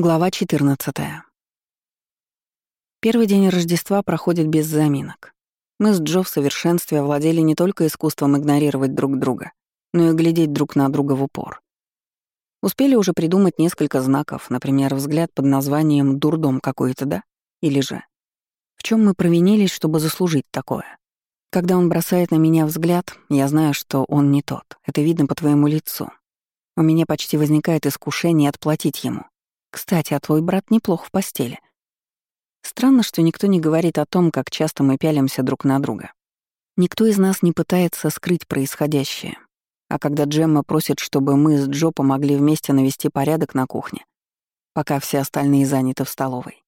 Глава 14. Первый день Рождества проходит без заминок. Мы с Джо в совершенстве овладели не только искусством игнорировать друг друга, но и глядеть друг на друга в упор. Успели уже придумать несколько знаков, например, взгляд под названием «дурдом какой-то, да?» Или же «В чем мы провинились, чтобы заслужить такое?» Когда он бросает на меня взгляд, я знаю, что он не тот. Это видно по твоему лицу. У меня почти возникает искушение отплатить ему — кстати, а твой брат неплох в постели. Странно, что никто не говорит о том, как часто мы пялимся друг на друга. Никто из нас не пытается скрыть происходящее. А когда Джемма просит, чтобы мы с Джо помогли вместе навести порядок на кухне, пока все остальные заняты в столовой.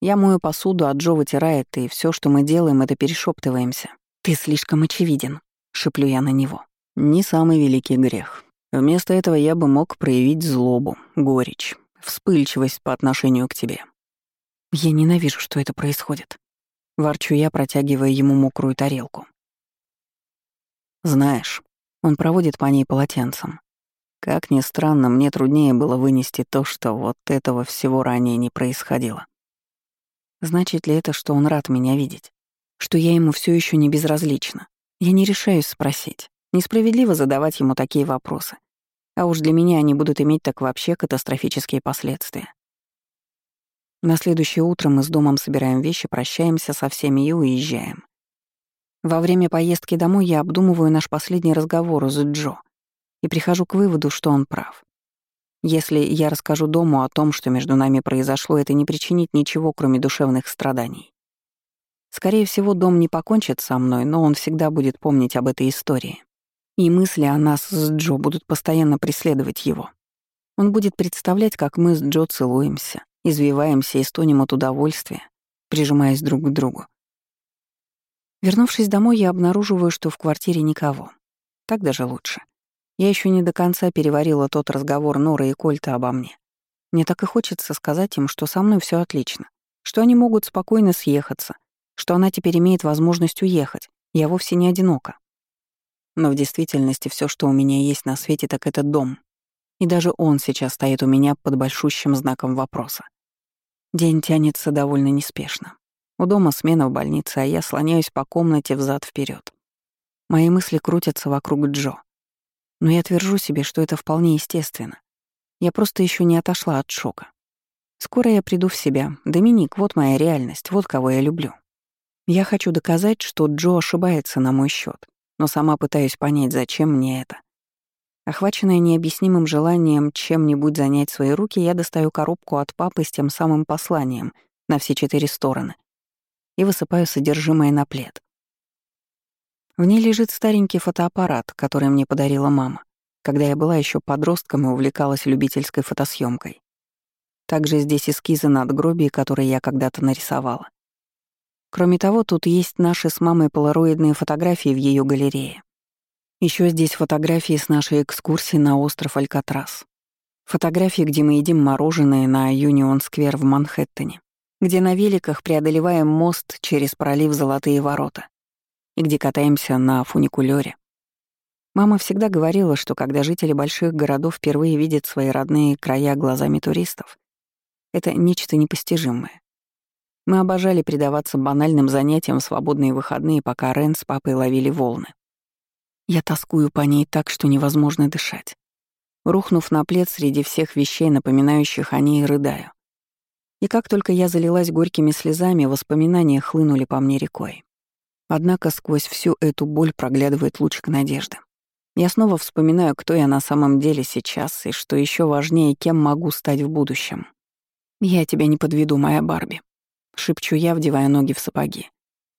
Я мою посуду, а Джо вытирает, и все, что мы делаем, это перешептываемся. «Ты слишком очевиден», — шеплю я на него. «Не самый великий грех. Вместо этого я бы мог проявить злобу, горечь, вспыльчивость по отношению к тебе. Я ненавижу, что это происходит. Ворчу я, протягивая ему мокрую тарелку. Знаешь, он проводит по ней полотенцем. Как ни странно, мне труднее было вынести то, что вот этого всего ранее не происходило. Значит ли это, что он рад меня видеть? Что я ему все еще не безразлична? Я не решаюсь спросить. Несправедливо задавать ему такие вопросы. А уж для меня они будут иметь так вообще катастрофические последствия. На следующее утро мы с домом собираем вещи, прощаемся со всеми и уезжаем. Во время поездки домой я обдумываю наш последний разговор с Джо и прихожу к выводу, что он прав. Если я расскажу дому о том, что между нами произошло, это не причинит ничего, кроме душевных страданий. Скорее всего, дом не покончит со мной, но он всегда будет помнить об этой истории. И мысли о нас с Джо будут постоянно преследовать его. Он будет представлять, как мы с Джо целуемся, извиваемся и стонем от удовольствия, прижимаясь друг к другу. Вернувшись домой, я обнаруживаю, что в квартире никого. Так даже лучше. Я еще не до конца переварила тот разговор Нора и Кольта обо мне. Мне так и хочется сказать им, что со мной все отлично, что они могут спокойно съехаться, что она теперь имеет возможность уехать, я вовсе не одинока. Но в действительности все, что у меня есть на свете, так это дом. И даже он сейчас стоит у меня под большущим знаком вопроса. День тянется довольно неспешно. У дома смена в больнице, а я слоняюсь по комнате взад вперед. Мои мысли крутятся вокруг Джо. Но я твержу себе, что это вполне естественно. Я просто еще не отошла от шока. Скоро я приду в себя. Доминик, вот моя реальность, вот кого я люблю. Я хочу доказать, что Джо ошибается на мой счет но сама пытаюсь понять, зачем мне это. Охваченная необъяснимым желанием чем-нибудь занять свои руки, я достаю коробку от папы с тем самым посланием на все четыре стороны и высыпаю содержимое на плед. В ней лежит старенький фотоаппарат, который мне подарила мама, когда я была еще подростком и увлекалась любительской фотосъемкой. Также здесь эскизы надгробий, которые я когда-то нарисовала. Кроме того, тут есть наши с мамой полароидные фотографии в ее галерее. Еще здесь фотографии с нашей экскурсии на остров Алькатрас. Фотографии, где мы едим мороженое на Юнион-сквер в Манхэттене, где на великах преодолеваем мост через пролив Золотые ворота и где катаемся на фуникулёре. Мама всегда говорила, что когда жители больших городов впервые видят свои родные края глазами туристов, это нечто непостижимое. Мы обожали предаваться банальным занятиям в свободные выходные, пока Рен с папой ловили волны. Я тоскую по ней так, что невозможно дышать. Рухнув на плед среди всех вещей, напоминающих о ней, рыдаю. И как только я залилась горькими слезами, воспоминания хлынули по мне рекой. Однако сквозь всю эту боль проглядывает лучик надежды. Я снова вспоминаю, кто я на самом деле сейчас, и, что еще важнее, кем могу стать в будущем. Я тебя не подведу, моя Барби. — шепчу я, вдевая ноги в сапоги.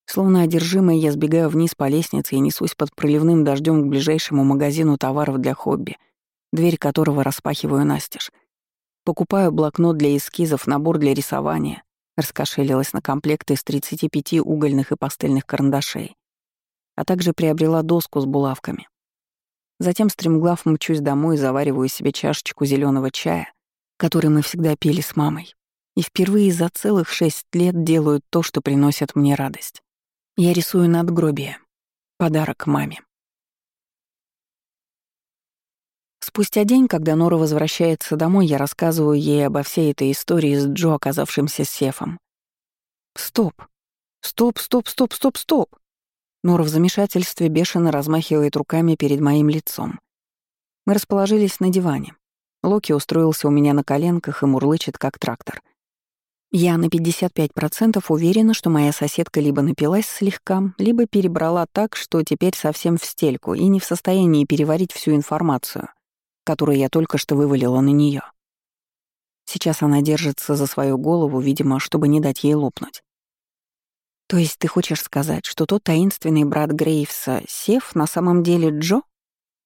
Словно одержимая, я сбегаю вниз по лестнице и несусь под проливным дождем к ближайшему магазину товаров для хобби, дверь которого распахиваю настежь. Покупаю блокнот для эскизов, набор для рисования, раскошелилась на комплекты из 35 угольных и пастельных карандашей, а также приобрела доску с булавками. Затем стремглав мчусь домой и завариваю себе чашечку зеленого чая, который мы всегда пили с мамой и впервые за целых шесть лет делаю то, что приносит мне радость. Я рисую надгробие. Подарок маме. Спустя день, когда Нора возвращается домой, я рассказываю ей обо всей этой истории с Джо, оказавшимся сефом. Стоп. Стоп, стоп, стоп, стоп, стоп. Нора в замешательстве бешено размахивает руками перед моим лицом. Мы расположились на диване. Локи устроился у меня на коленках и мурлычет, как трактор. Я на 55% уверена, что моя соседка либо напилась слегка, либо перебрала так, что теперь совсем в стельку и не в состоянии переварить всю информацию — которую я только что вывалила на нее. Сейчас она держится за свою голову, видимо, чтобы не дать ей лопнуть. То есть ты хочешь сказать, что тот таинственный брат Грейвса, Сев, на самом деле Джо?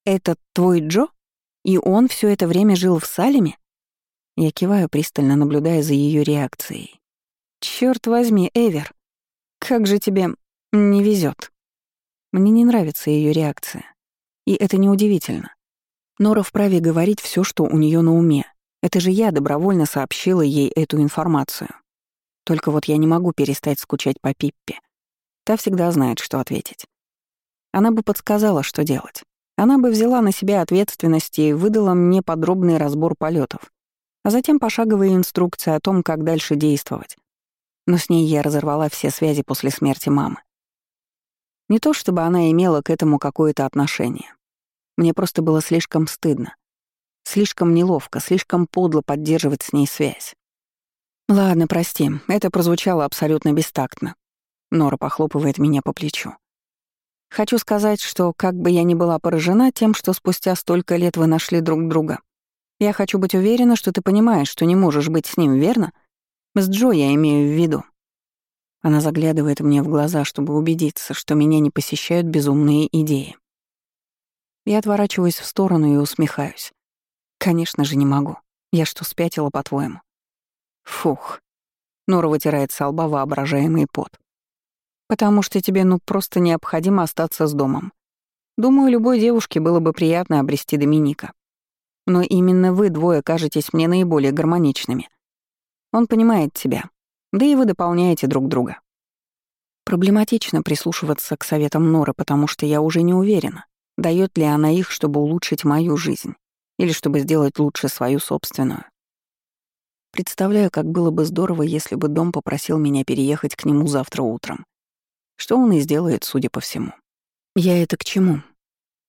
Это твой Джо? И он все это время жил в Салеме? Я киваю, пристально наблюдая за ее реакцией. Черт возьми, Эвер, как же тебе не везет. Мне не нравится ее реакция. И это неудивительно. Нора вправе говорить все, что у нее на уме. Это же я добровольно сообщила ей эту информацию. Только вот я не могу перестать скучать по Пиппе. Та всегда знает, что ответить. Она бы подсказала, что делать. Она бы взяла на себя ответственность и выдала мне подробный разбор полетов, а затем пошаговые инструкции о том, как дальше действовать. Но с ней я разорвала все связи после смерти мамы. Не то чтобы она имела к этому какое-то отношение. Мне просто было слишком стыдно. Слишком неловко, слишком подло поддерживать с ней связь. «Ладно, прости, это прозвучало абсолютно бестактно». Нора похлопывает меня по плечу. «Хочу сказать, что как бы я ни была поражена тем, что спустя столько лет вы нашли друг друга, я хочу быть уверена, что ты понимаешь, что не можешь быть с ним, верно? С Джо я имею в виду». Она заглядывает мне в глаза, чтобы убедиться, что меня не посещают безумные идеи. Я отворачиваюсь в сторону и усмехаюсь. Конечно же, не могу. Я что, спятила, по-твоему? Фух. Нора вытирает с лба воображаемый пот. Потому что тебе ну просто необходимо остаться с домом. Думаю, любой девушке было бы приятно обрести Доминика. Но именно вы двое кажетесь мне наиболее гармоничными. Он понимает тебя, да и вы дополняете друг друга. Проблематично прислушиваться к советам Норы, потому что я уже не уверена, Дает ли она их, чтобы улучшить мою жизнь? Или чтобы сделать лучше свою собственную? Представляю, как было бы здорово, если бы дом попросил меня переехать к нему завтра утром. Что он и сделает, судя по всему. Я это к чему?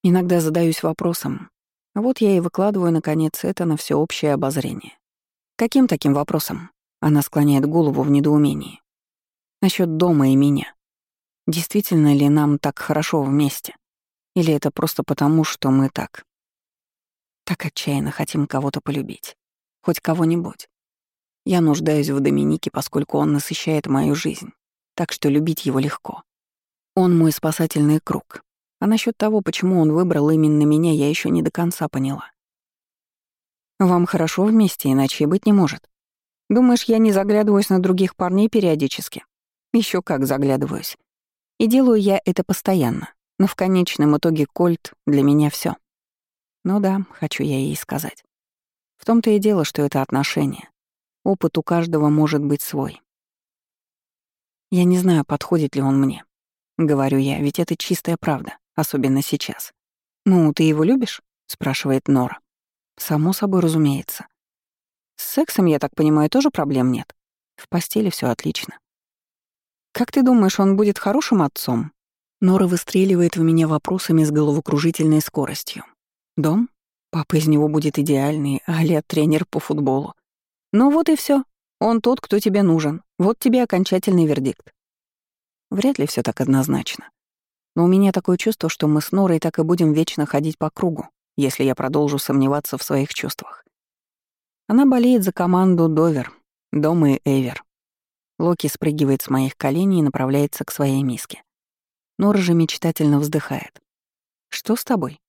Иногда задаюсь вопросом. А вот я и выкладываю, наконец, это на всеобщее обозрение. Каким таким вопросом? Она склоняет голову в недоумении. Насчет дома и меня. Действительно ли нам так хорошо вместе? Или это просто потому, что мы так... Так отчаянно хотим кого-то полюбить. Хоть кого-нибудь. Я нуждаюсь в Доминике, поскольку он насыщает мою жизнь. Так что любить его легко. Он мой спасательный круг. А насчет того, почему он выбрал именно меня, я еще не до конца поняла. Вам хорошо вместе, иначе и быть не может. Думаешь, я не заглядываюсь на других парней периодически? Еще как заглядываюсь. И делаю я это постоянно. Но в конечном итоге Кольт для меня все. Ну да, хочу я ей сказать. В том-то и дело, что это отношения. Опыт у каждого может быть свой. Я не знаю, подходит ли он мне. Говорю я, ведь это чистая правда, особенно сейчас. «Ну, ты его любишь?» — спрашивает Нора. «Само собой, разумеется. С сексом, я так понимаю, тоже проблем нет. В постели все отлично. Как ты думаешь, он будет хорошим отцом? Нора выстреливает в меня вопросами с головокружительной скоростью. «Дом? Папа из него будет идеальный, а Лет тренер по футболу. Ну вот и все. Он тот, кто тебе нужен. Вот тебе окончательный вердикт». Вряд ли все так однозначно. Но у меня такое чувство, что мы с Норой так и будем вечно ходить по кругу, если я продолжу сомневаться в своих чувствах. Она болеет за команду Довер, Дом и Эвер. Локи спрыгивает с моих коленей и направляется к своей миске. Нора же мечтательно вздыхает. «Что с тобой?»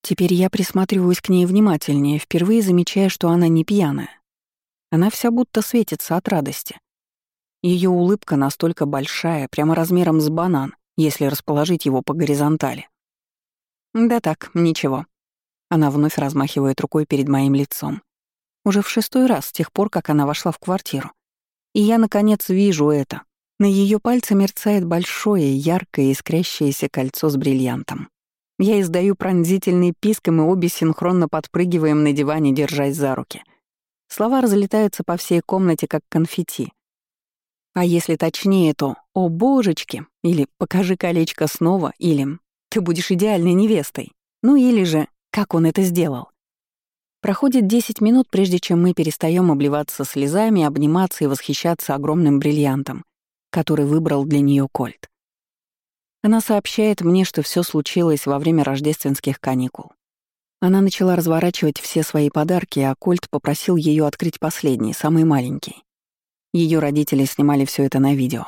Теперь я присматриваюсь к ней внимательнее, впервые замечая, что она не пьяная. Она вся будто светится от радости. Ее улыбка настолько большая, прямо размером с банан, если расположить его по горизонтали. «Да так, ничего». Она вновь размахивает рукой перед моим лицом. Уже в шестой раз с тех пор, как она вошла в квартиру. И я, наконец, вижу это. На ее пальце мерцает большое, яркое, искрящееся кольцо с бриллиантом. Я издаю пронзительный писк, и мы обе синхронно подпрыгиваем на диване, держась за руки. Слова разлетаются по всей комнате, как конфетти. А если точнее, то «О, божечки!» или «Покажи колечко снова» или «Ты будешь идеальной невестой». Ну или же «Как он это сделал?» Проходит 10 минут, прежде чем мы перестаем обливаться слезами, обниматься и восхищаться огромным бриллиантом, который выбрал для нее Кольт. Она сообщает мне, что все случилось во время рождественских каникул. Она начала разворачивать все свои подарки, а Кольт попросил ее открыть последний, самый маленький. Ее родители снимали все это на видео.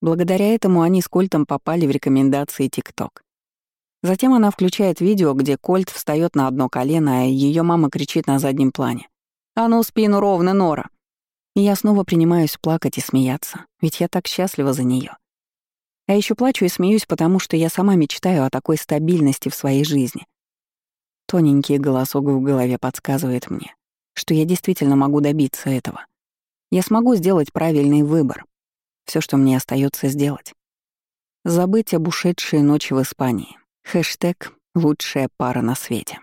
Благодаря этому они с Кольтом попали в рекомендации ТикТок. Затем она включает видео, где Кольт встает на одно колено, а ее мама кричит на заднем плане. «А ну, спину ровно, Нора!» И я снова принимаюсь плакать и смеяться, ведь я так счастлива за нее. А еще плачу и смеюсь, потому что я сама мечтаю о такой стабильности в своей жизни. Тоненький голосок в голове подсказывает мне, что я действительно могу добиться этого. Я смогу сделать правильный выбор. Все, что мне остается сделать. Забыть об ушедшей ночи в Испании. Хэштег «Лучшая пара на свете».